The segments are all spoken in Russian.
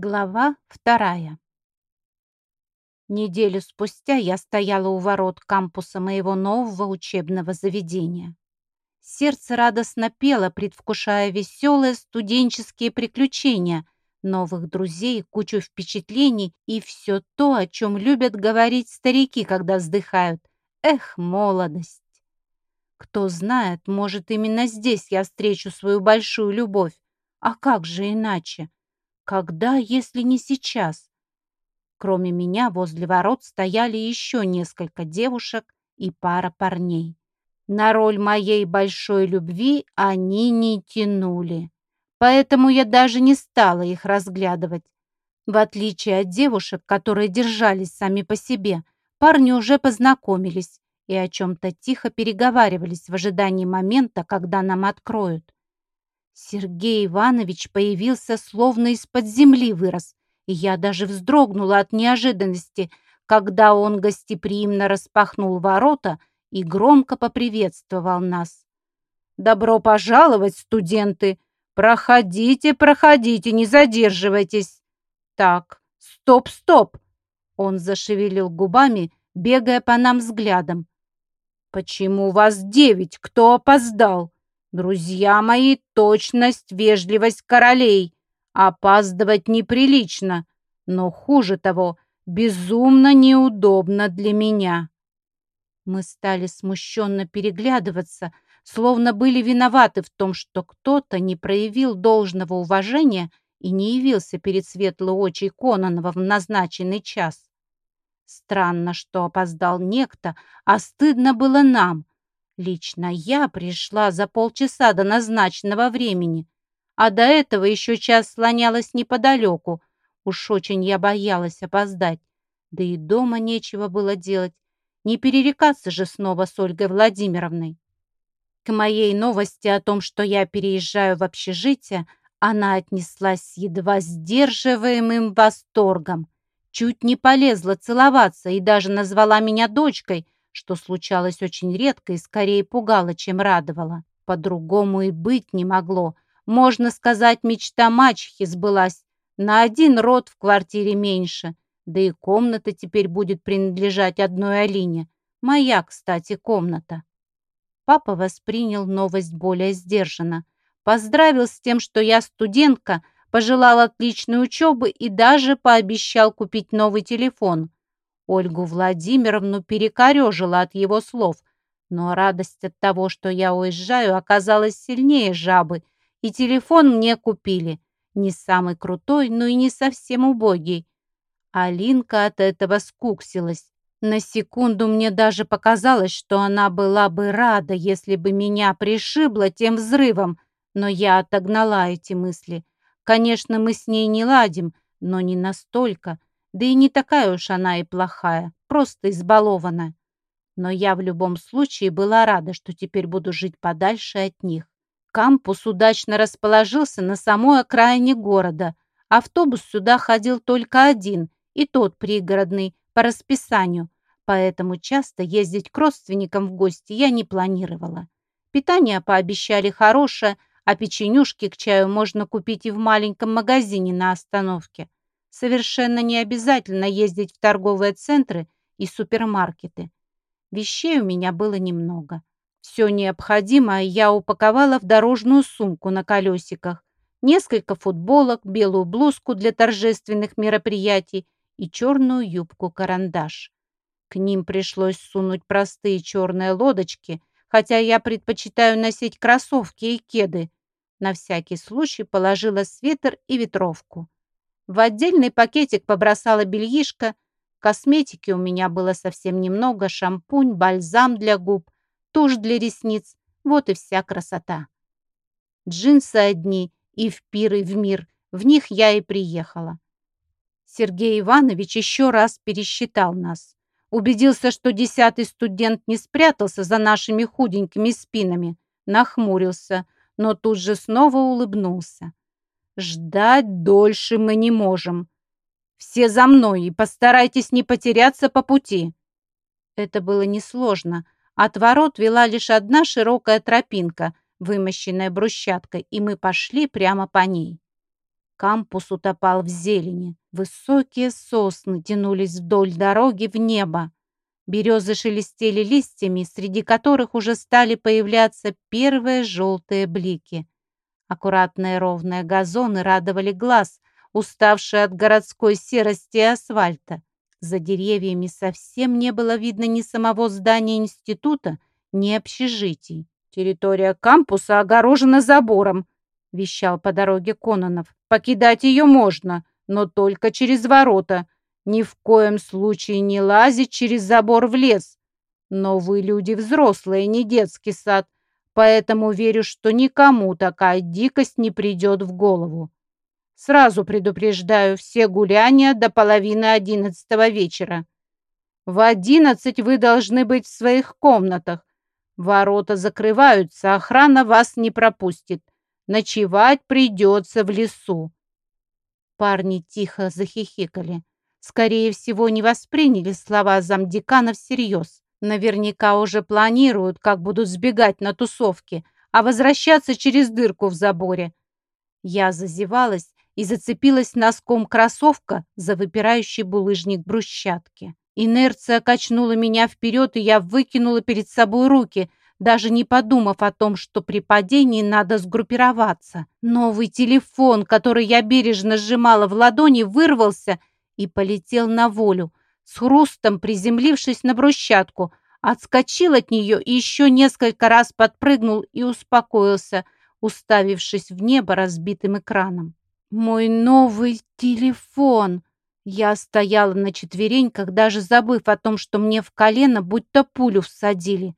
Глава вторая. Неделю спустя я стояла у ворот кампуса моего нового учебного заведения. Сердце радостно пело, предвкушая веселые студенческие приключения, новых друзей, кучу впечатлений и все то, о чем любят говорить старики, когда вздыхают. Эх, молодость! Кто знает, может, именно здесь я встречу свою большую любовь. А как же иначе? Когда, если не сейчас? Кроме меня возле ворот стояли еще несколько девушек и пара парней. На роль моей большой любви они не тянули, поэтому я даже не стала их разглядывать. В отличие от девушек, которые держались сами по себе, парни уже познакомились и о чем-то тихо переговаривались в ожидании момента, когда нам откроют. Сергей Иванович появился словно из-под земли вырос, и я даже вздрогнула от неожиданности, когда он гостеприимно распахнул ворота и громко поприветствовал нас. «Добро пожаловать, студенты! Проходите, проходите, не задерживайтесь!» «Так, стоп, стоп!» Он зашевелил губами, бегая по нам взглядом. «Почему вас девять? Кто опоздал?» Друзья мои, точность, вежливость королей. Опаздывать неприлично, но хуже того, безумно неудобно для меня. Мы стали смущенно переглядываться, словно были виноваты в том, что кто-то не проявил должного уважения и не явился перед светлой очей Кононова в назначенный час. Странно, что опоздал некто, а стыдно было нам, Лично я пришла за полчаса до назначенного времени, а до этого еще час слонялась неподалеку. Уж очень я боялась опоздать. Да и дома нечего было делать. Не перерекаться же снова с Ольгой Владимировной. К моей новости о том, что я переезжаю в общежитие, она отнеслась едва сдерживаемым восторгом. Чуть не полезла целоваться и даже назвала меня дочкой – что случалось очень редко и скорее пугало, чем радовало. По-другому и быть не могло. Можно сказать, мечта мачехи сбылась. На один род в квартире меньше. Да и комната теперь будет принадлежать одной Алине. Моя, кстати, комната. Папа воспринял новость более сдержанно. Поздравил с тем, что я студентка, пожелал отличной учебы и даже пообещал купить новый телефон. Ольгу Владимировну перекорежила от его слов, но радость от того, что я уезжаю, оказалась сильнее жабы, и телефон мне купили. Не самый крутой, но и не совсем убогий. Алинка от этого скуксилась. На секунду мне даже показалось, что она была бы рада, если бы меня пришибло тем взрывом, но я отогнала эти мысли. Конечно, мы с ней не ладим, но не настолько. Да и не такая уж она и плохая, просто избалована. Но я в любом случае была рада, что теперь буду жить подальше от них. Кампус удачно расположился на самой окраине города. Автобус сюда ходил только один, и тот пригородный, по расписанию, поэтому часто ездить к родственникам в гости я не планировала. Питание пообещали хорошее, а печенюшки к чаю можно купить и в маленьком магазине на остановке. Совершенно не обязательно ездить в торговые центры и супермаркеты. Вещей у меня было немного. Все необходимое я упаковала в дорожную сумку на колесиках. Несколько футболок, белую блузку для торжественных мероприятий и черную юбку-карандаш. К ним пришлось сунуть простые черные лодочки, хотя я предпочитаю носить кроссовки и кеды. На всякий случай положила свитер и ветровку. В отдельный пакетик побросала бельишко. Косметики у меня было совсем немного. Шампунь, бальзам для губ, тушь для ресниц. Вот и вся красота. Джинсы одни и в пир, и в мир. В них я и приехала. Сергей Иванович еще раз пересчитал нас. Убедился, что десятый студент не спрятался за нашими худенькими спинами. Нахмурился, но тут же снова улыбнулся. Ждать дольше мы не можем. Все за мной и постарайтесь не потеряться по пути. Это было несложно. От ворот вела лишь одна широкая тропинка, вымощенная брусчаткой, и мы пошли прямо по ней. Кампус утопал в зелени. Высокие сосны тянулись вдоль дороги в небо. Березы шелестели листьями, среди которых уже стали появляться первые желтые блики. Аккуратные ровные газоны радовали глаз, уставшие от городской серости и асфальта. За деревьями совсем не было видно ни самого здания института, ни общежитий. «Территория кампуса огорожена забором», — вещал по дороге Кононов. «Покидать ее можно, но только через ворота. Ни в коем случае не лазить через забор в лес. Но вы люди взрослые, не детский сад, поэтому верю, что никому такая дикость не придет в голову. Сразу предупреждаю, все гуляния до половины одиннадцатого вечера. В одиннадцать вы должны быть в своих комнатах. Ворота закрываются, охрана вас не пропустит. Ночевать придется в лесу. Парни тихо захихикали. Скорее всего, не восприняли слова замдекана всерьез. Наверняка уже планируют, как будут сбегать на тусовки, а возвращаться через дырку в заборе. Я зазевалась и зацепилась носком кроссовка за выпирающий булыжник брусчатки. Инерция качнула меня вперед, и я выкинула перед собой руки, даже не подумав о том, что при падении надо сгруппироваться. Новый телефон, который я бережно сжимала в ладони, вырвался и полетел на волю, с хрустом приземлившись на брусчатку, отскочил от нее и еще несколько раз подпрыгнул и успокоился, уставившись в небо разбитым экраном. Мой новый телефон. Я стояла на четвереньках, даже забыв о том, что мне в колено будто пулю всадили.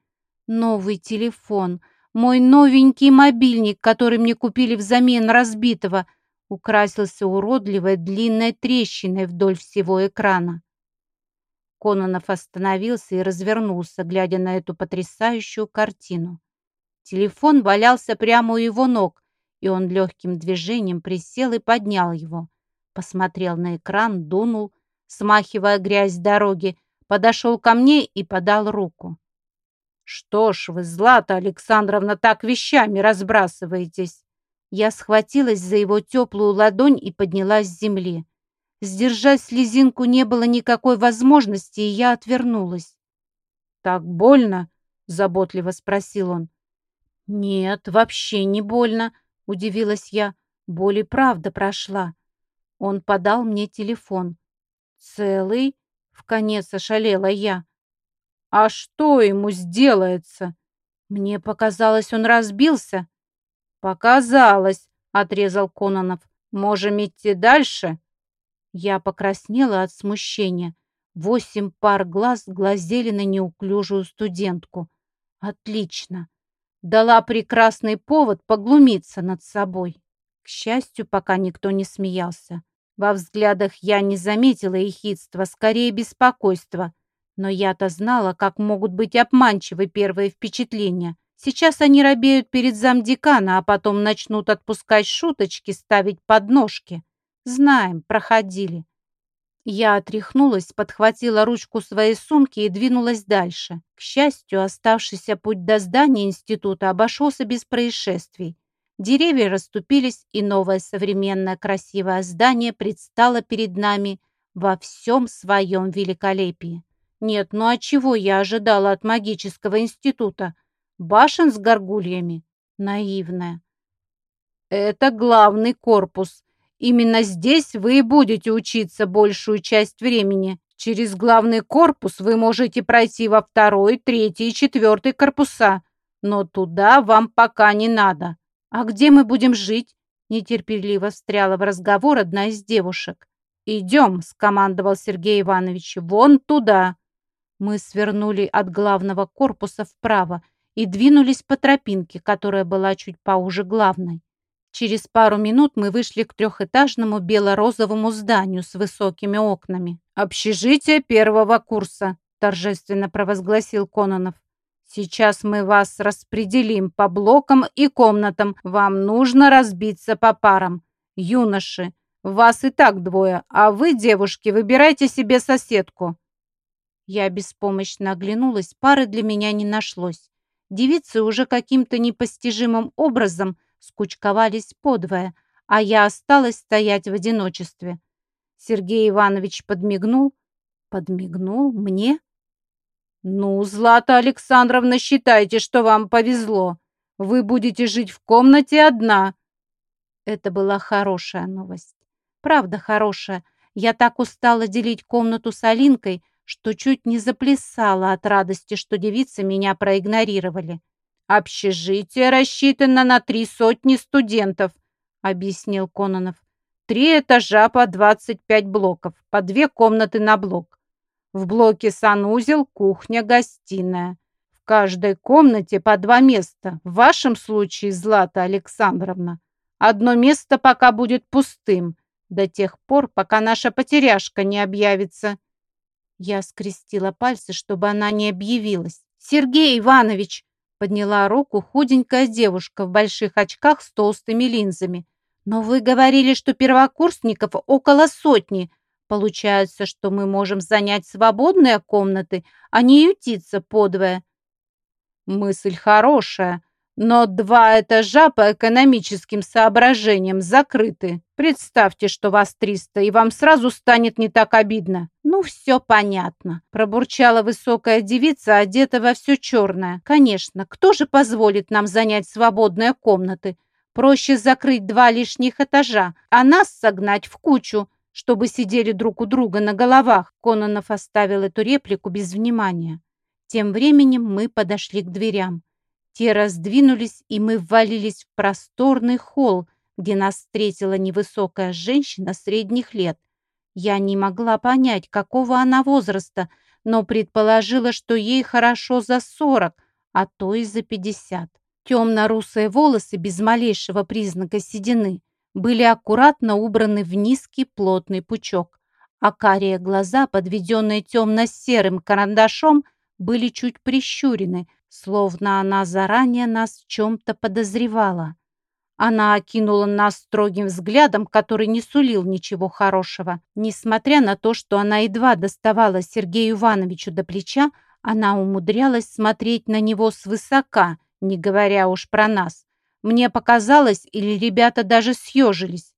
Новый телефон. Мой новенький мобильник, который мне купили взамен разбитого, украсился уродливой длинной трещиной вдоль всего экрана. Кононов остановился и развернулся, глядя на эту потрясающую картину. Телефон валялся прямо у его ног, и он легким движением присел и поднял его. Посмотрел на экран, дунул, смахивая грязь с дороги, подошел ко мне и подал руку. «Что ж вы, Злата Александровна, так вещами разбрасываетесь?» Я схватилась за его теплую ладонь и поднялась с земли. Сдержать слезинку не было никакой возможности, и я отвернулась. «Так больно?» — заботливо спросил он. «Нет, вообще не больно», Удивилась я. Боль и правда прошла. Он подал мне телефон. «Целый?» — в конец ошалела я. «А что ему сделается?» Мне показалось, он разбился. «Показалось», — отрезал Кононов. «Можем идти дальше?» Я покраснела от смущения. Восемь пар глаз глазели на неуклюжую студентку. «Отлично! дала прекрасный повод поглумиться над собой. К счастью, пока никто не смеялся. Во взглядах я не заметила ехидства, скорее беспокойства. Но я-то знала, как могут быть обманчивы первые впечатления. Сейчас они робеют перед замдекана, а потом начнут отпускать шуточки, ставить подножки. Знаем, проходили. Я отряхнулась, подхватила ручку своей сумки и двинулась дальше. К счастью, оставшийся путь до здания института обошелся без происшествий. Деревья расступились, и новое современное красивое здание предстало перед нами во всем своем великолепии. Нет, ну а чего я ожидала от магического института? Башен с горгульями? Наивная. Это главный корпус, Именно здесь вы и будете учиться большую часть времени. Через главный корпус вы можете пройти во второй, третий и четвертый корпуса, но туда вам пока не надо. А где мы будем жить? Нетерпеливо встряла в разговор одна из девушек. «Идем», — скомандовал Сергей Иванович, — «вон туда». Мы свернули от главного корпуса вправо и двинулись по тропинке, которая была чуть поуже главной. Через пару минут мы вышли к трехэтажному бело-розовому зданию с высокими окнами. «Общежитие первого курса», – торжественно провозгласил Кононов. «Сейчас мы вас распределим по блокам и комнатам. Вам нужно разбиться по парам. Юноши, вас и так двое, а вы, девушки, выбирайте себе соседку». Я беспомощно оглянулась, пары для меня не нашлось. Девицы уже каким-то непостижимым образом – скучковались подвое, а я осталась стоять в одиночестве. Сергей Иванович подмигнул. Подмигнул мне? Ну, Злата Александровна, считайте, что вам повезло. Вы будете жить в комнате одна. Это была хорошая новость. Правда хорошая. Я так устала делить комнату с Алинкой, что чуть не заплясала от радости, что девицы меня проигнорировали. «Общежитие рассчитано на три сотни студентов», — объяснил Кононов. «Три этажа по 25 блоков, по две комнаты на блок. В блоке санузел, кухня, гостиная. В каждой комнате по два места. В вашем случае, Злата Александровна, одно место пока будет пустым, до тех пор, пока наша потеряшка не объявится». Я скрестила пальцы, чтобы она не объявилась. «Сергей Иванович!» Подняла руку худенькая девушка в больших очках с толстыми линзами. «Но вы говорили, что первокурсников около сотни. Получается, что мы можем занять свободные комнаты, а не ютиться подвое». «Мысль хорошая», но два этажа по экономическим соображениям закрыты. Представьте, что вас триста, и вам сразу станет не так обидно. Ну, все понятно. Пробурчала высокая девица, одета во все черное. Конечно, кто же позволит нам занять свободные комнаты? Проще закрыть два лишних этажа, а нас согнать в кучу, чтобы сидели друг у друга на головах. Кононов оставил эту реплику без внимания. Тем временем мы подошли к дверям. Те раздвинулись, и мы ввалились в просторный холл, где нас встретила невысокая женщина средних лет. Я не могла понять, какого она возраста, но предположила, что ей хорошо за сорок, а то и за пятьдесят. Темно-русые волосы без малейшего признака седины были аккуратно убраны в низкий плотный пучок, а карие глаза, подведенные темно-серым карандашом, были чуть прищурены – словно она заранее нас в чем-то подозревала. Она окинула нас строгим взглядом, который не сулил ничего хорошего. Несмотря на то, что она едва доставала Сергею Ивановичу до плеча, она умудрялась смотреть на него свысока, не говоря уж про нас. Мне показалось, или ребята даже съежились.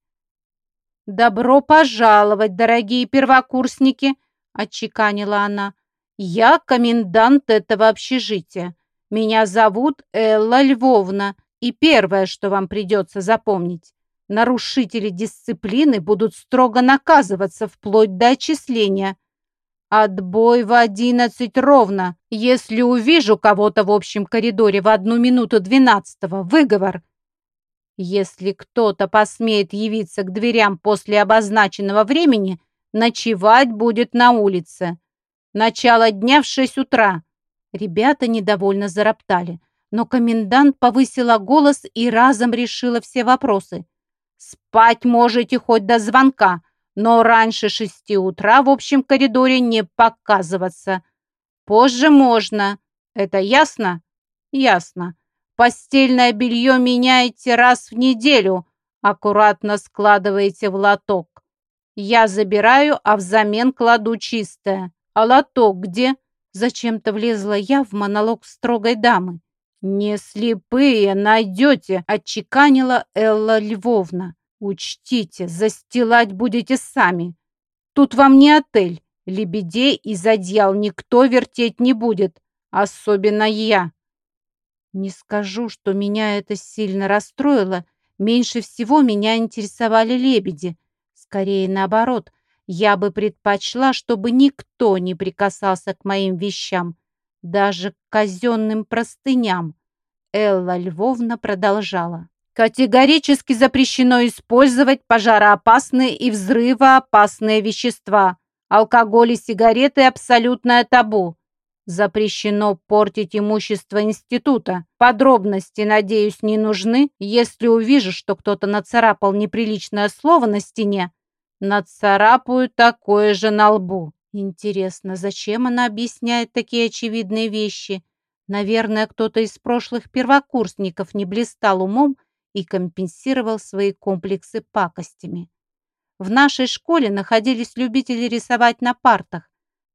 «Добро пожаловать, дорогие первокурсники!» — отчеканила она. «Я комендант этого общежития. Меня зовут Элла Львовна, и первое, что вам придется запомнить, нарушители дисциплины будут строго наказываться вплоть до отчисления. Отбой в одиннадцать ровно. Если увижу кого-то в общем коридоре в одну минуту двенадцатого, выговор. Если кто-то посмеет явиться к дверям после обозначенного времени, ночевать будет на улице. Начало дня в шесть утра. Ребята недовольно зароптали, но комендант повысила голос и разом решила все вопросы. «Спать можете хоть до звонка, но раньше шести утра в общем коридоре не показываться. Позже можно. Это ясно?» «Ясно. Постельное белье меняете раз в неделю, аккуратно складываете в лоток. Я забираю, а взамен кладу чистое. А лоток где?» Зачем-то влезла я в монолог строгой дамы. «Не слепые найдете», — отчеканила Элла Львовна. «Учтите, застилать будете сами. Тут вам не отель. Лебедей из одеял никто вертеть не будет, особенно я». Не скажу, что меня это сильно расстроило. Меньше всего меня интересовали лебеди. Скорее наоборот — я бы предпочла, чтобы никто не прикасался к моим вещам, даже к казенным простыням. Элла Львовна продолжала. Категорически запрещено использовать пожароопасные и взрывоопасные вещества. Алкоголь и сигареты – абсолютное табу. Запрещено портить имущество института. Подробности, надеюсь, не нужны. Если увижу, что кто-то нацарапал неприличное слово на стене, Нацарапаю такое же на лбу. Интересно, зачем она объясняет такие очевидные вещи? Наверное, кто-то из прошлых первокурсников не блистал умом и компенсировал свои комплексы пакостями. В нашей школе находились любители рисовать на партах.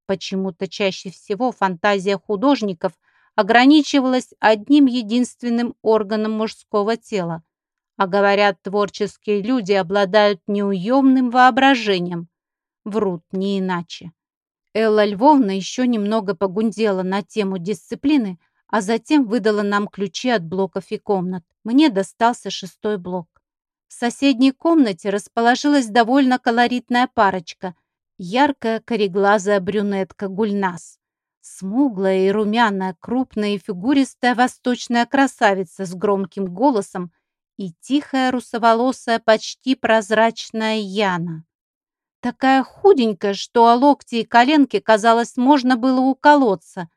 Почему-то чаще всего фантазия художников ограничивалась одним единственным органом мужского тела. А говорят, творческие люди обладают неуемным воображением. Врут не иначе. Элла Львовна еще немного погундела на тему дисциплины, а затем выдала нам ключи от блоков и комнат. Мне достался шестой блок. В соседней комнате расположилась довольно колоритная парочка. Яркая кореглазая брюнетка Гульнас. Смуглая и румяная, крупная и фигуристая восточная красавица с громким голосом и тихая русоволосая, почти прозрачная Яна. Такая худенькая, что о локти и коленке, казалось, можно было уколоться.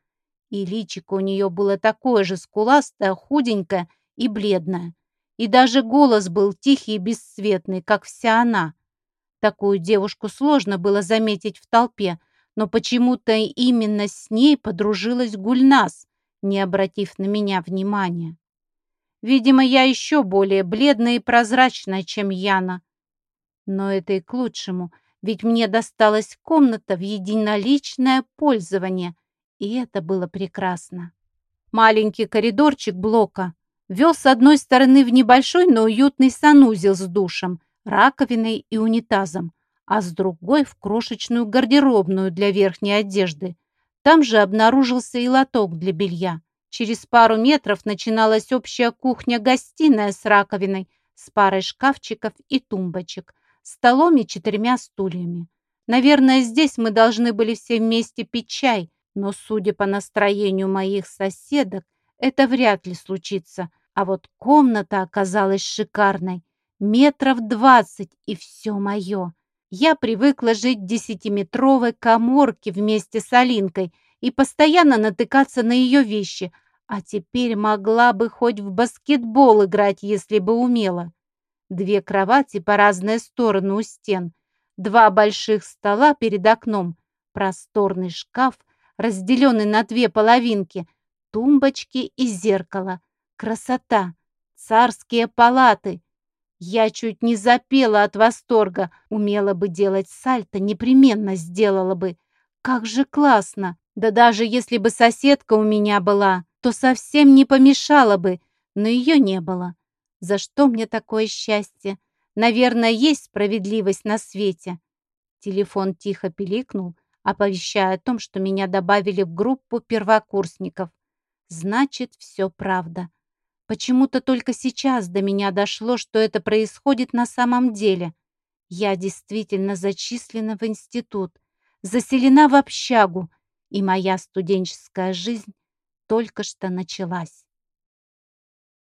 И личико у нее было такое же скуластое, худенькое и бледное. И даже голос был тихий и бесцветный, как вся она. Такую девушку сложно было заметить в толпе, но почему-то именно с ней подружилась Гульнас, не обратив на меня внимания. Видимо, я еще более бледная и прозрачная, чем Яна. Но это и к лучшему, ведь мне досталась комната в единоличное пользование, и это было прекрасно. Маленький коридорчик блока вел с одной стороны в небольшой, но уютный санузел с душем, раковиной и унитазом, а с другой в крошечную гардеробную для верхней одежды. Там же обнаружился и лоток для белья. Через пару метров начиналась общая кухня-гостиная с раковиной, с парой шкафчиков и тумбочек, столом и четырьмя стульями. Наверное, здесь мы должны были все вместе пить чай, но, судя по настроению моих соседок, это вряд ли случится. А вот комната оказалась шикарной. Метров двадцать, и все мое. Я привыкла жить в десятиметровой коморке вместе с Алинкой и постоянно натыкаться на ее вещи, а теперь могла бы хоть в баскетбол играть, если бы умела. Две кровати по разные стороны у стен, два больших стола перед окном, просторный шкаф, разделенный на две половинки, тумбочки и зеркало. Красота! Царские палаты! Я чуть не запела от восторга. Умела бы делать сальто, непременно сделала бы. Как же классно! Да даже если бы соседка у меня была, то совсем не помешала бы, но ее не было. За что мне такое счастье? Наверное, есть справедливость на свете. Телефон тихо пиликнул, оповещая о том, что меня добавили в группу первокурсников. Значит, все правда. Почему-то только сейчас до меня дошло, что это происходит на самом деле. Я действительно зачислена в институт, заселена в общагу, и моя студенческая жизнь только что началась.